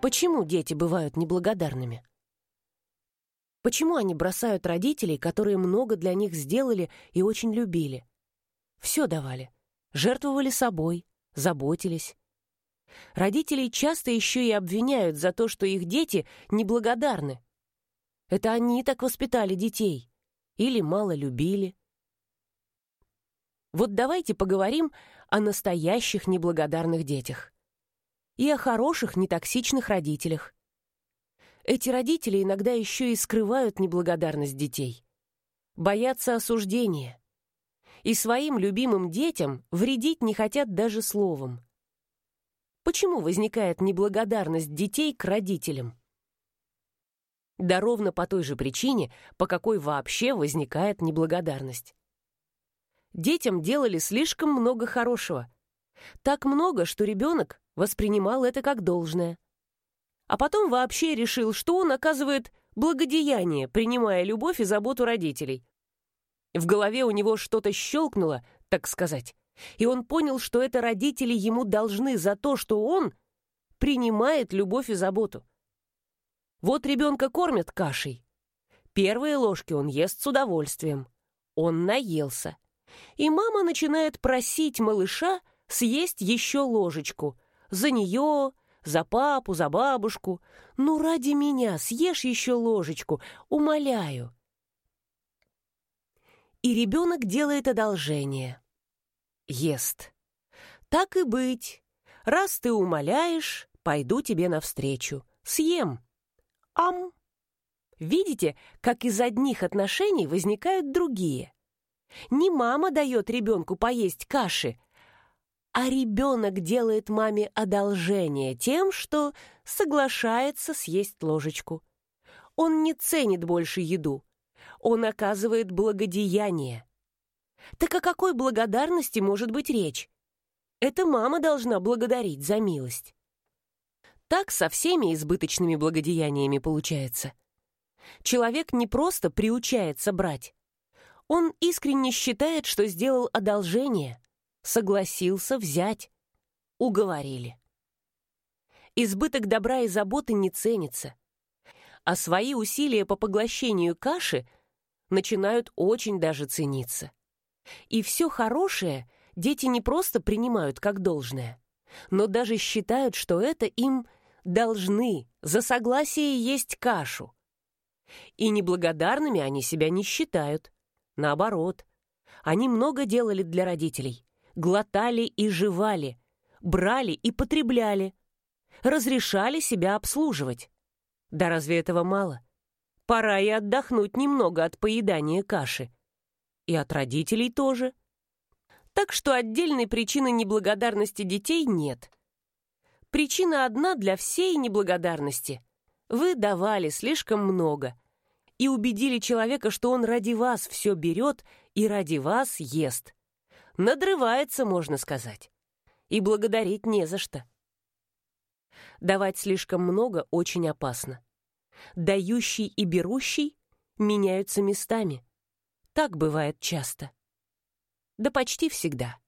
Почему дети бывают неблагодарными? Почему они бросают родителей, которые много для них сделали и очень любили? Все давали. Жертвовали собой, заботились. Родителей часто еще и обвиняют за то, что их дети неблагодарны. Это они так воспитали детей. Или мало любили. Вот давайте поговорим о настоящих неблагодарных детях. И о хороших, нетоксичных родителях. Эти родители иногда еще и скрывают неблагодарность детей. Боятся осуждения. И своим любимым детям вредить не хотят даже словом. Почему возникает неблагодарность детей к родителям? Да ровно по той же причине, по какой вообще возникает неблагодарность. Детям делали слишком много хорошего. Так много, что ребенок воспринимал это как должное. А потом вообще решил, что он оказывает благодеяние, принимая любовь и заботу родителей. В голове у него что-то щелкнуло, так сказать, и он понял, что это родители ему должны за то, что он принимает любовь и заботу. Вот ребенка кормят кашей. Первые ложки он ест с удовольствием. Он наелся и мама начинает просить малыша съесть еще ложечку. За нее, за папу, за бабушку. Ну, ради меня съешь еще ложечку, умоляю. И ребенок делает одолжение. Ест. Так и быть. Раз ты умоляешь, пойду тебе навстречу. Съем. Ам. Видите, как из одних отношений возникают другие – не мама дает ребенку поесть каши, а ребенок делает маме одолжение тем, что соглашается съесть ложечку. Он не ценит больше еду. Он оказывает благодеяние. Так о какой благодарности может быть речь? Это мама должна благодарить за милость. Так со всеми избыточными благодеяниями получается. Человек не просто приучается брать, он искренне считает, что сделал одолжение, согласился взять. Уговорили. Избыток добра и заботы не ценится, а свои усилия по поглощению каши начинают очень даже цениться. И все хорошее дети не просто принимают как должное, но даже считают, что это им должны за согласие есть кашу. И неблагодарными они себя не считают – Наоборот, они много делали для родителей. Глотали и жевали, брали и потребляли, разрешали себя обслуживать. Да разве этого мало? Пора и отдохнуть немного от поедания каши. И от родителей тоже. Так что отдельной причины неблагодарности детей нет. Причина одна для всей неблагодарности. Вы давали слишком много, и убедили человека, что он ради вас все берет и ради вас ест. Надрывается, можно сказать. И благодарить не за что. Давать слишком много очень опасно. Дающий и берущий меняются местами. Так бывает часто. Да почти всегда.